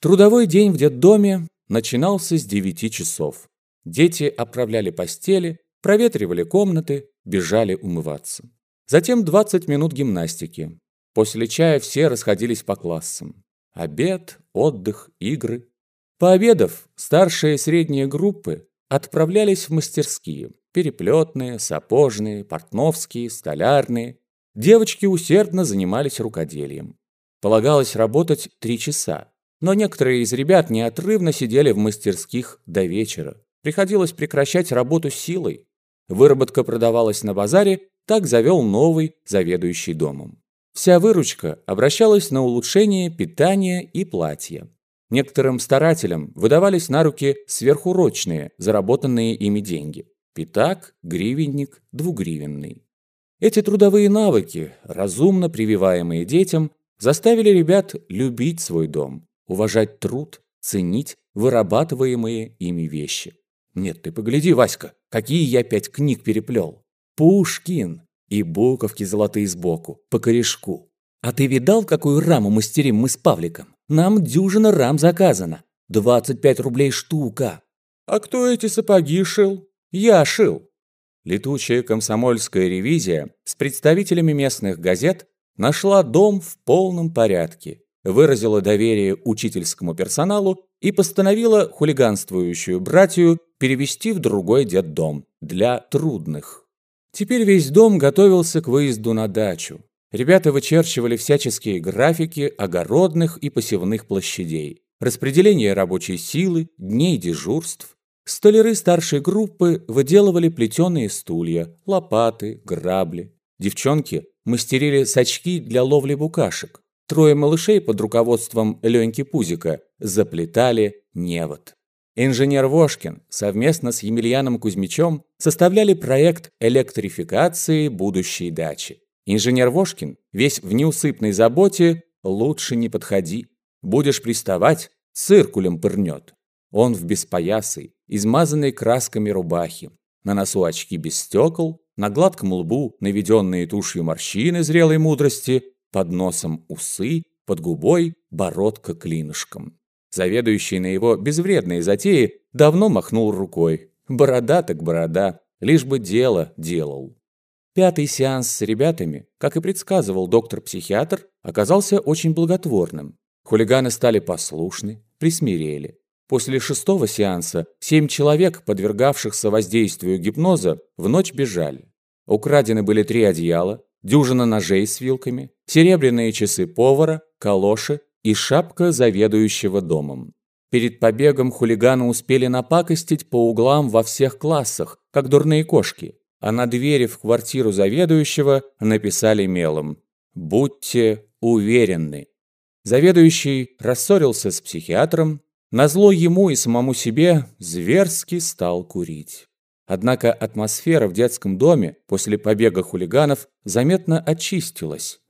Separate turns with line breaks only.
Трудовой день в детдоме начинался с 9 часов. Дети оправляли постели, проветривали комнаты, бежали умываться. Затем 20 минут гимнастики. После чая все расходились по классам. Обед, отдых, игры. Пообедав, старшие и средние группы отправлялись в мастерские. Переплетные, сапожные, портновские, столярные. Девочки усердно занимались рукоделием. Полагалось работать три часа. Но некоторые из ребят неотрывно сидели в мастерских до вечера. Приходилось прекращать работу силой. Выработка продавалась на базаре, так завел новый заведующий домом. Вся выручка обращалась на улучшение питания и платья. Некоторым старателям выдавались на руки сверхурочные, заработанные ими деньги. Пятак, гривенник, двугривенный. Эти трудовые навыки, разумно прививаемые детям, заставили ребят любить свой дом, уважать труд, ценить вырабатываемые ими вещи. Нет, ты погляди, Васька, какие я пять книг переплел. Пушкин и буковки золотые сбоку, по корешку. А ты видал, какую раму мастерим мы с Павликом? Нам дюжина рам заказана. 25 рублей штука. А кто эти сапоги шил? Я шил. Летучая комсомольская ревизия с представителями местных газет нашла дом в полном порядке выразила доверие учительскому персоналу и постановила хулиганствующую братью перевести в другой детдом для трудных. Теперь весь дом готовился к выезду на дачу. Ребята вычерчивали всяческие графики огородных и посевных площадей, распределение рабочей силы, дней дежурств. Столяры старшей группы выделывали плетеные стулья, лопаты, грабли. Девчонки мастерили сачки для ловли букашек. Трое малышей под руководством Леньки Пузика заплетали невод. Инженер Вошкин совместно с Емельяном Кузьмичем составляли проект электрификации будущей дачи. Инженер Вошкин, весь в неусыпной заботе, лучше не подходи. Будешь приставать, циркулем пырнет. Он в беспоясой, измазанной красками рубахи. На носу очки без стекол, на гладком лбу наведенные тушью морщины зрелой мудрости, под носом усы, под губой бородка клинышком. Заведующий на его безвредные затеи давно махнул рукой. Борода так борода, лишь бы дело делал. Пятый сеанс с ребятами, как и предсказывал доктор-психиатр, оказался очень благотворным. Хулиганы стали послушны, присмирели. После шестого сеанса семь человек, подвергавшихся воздействию гипноза, в ночь бежали. Украдены были три одеяла, дюжина ножей с вилками, серебряные часы повара, калоши и шапка заведующего домом. Перед побегом хулиганы успели напакостить по углам во всех классах, как дурные кошки, а на двери в квартиру заведующего написали мелом «Будьте уверены». Заведующий рассорился с психиатром, назло ему и самому себе зверски стал курить. Однако атмосфера в детском доме после побега хулиганов заметно очистилась.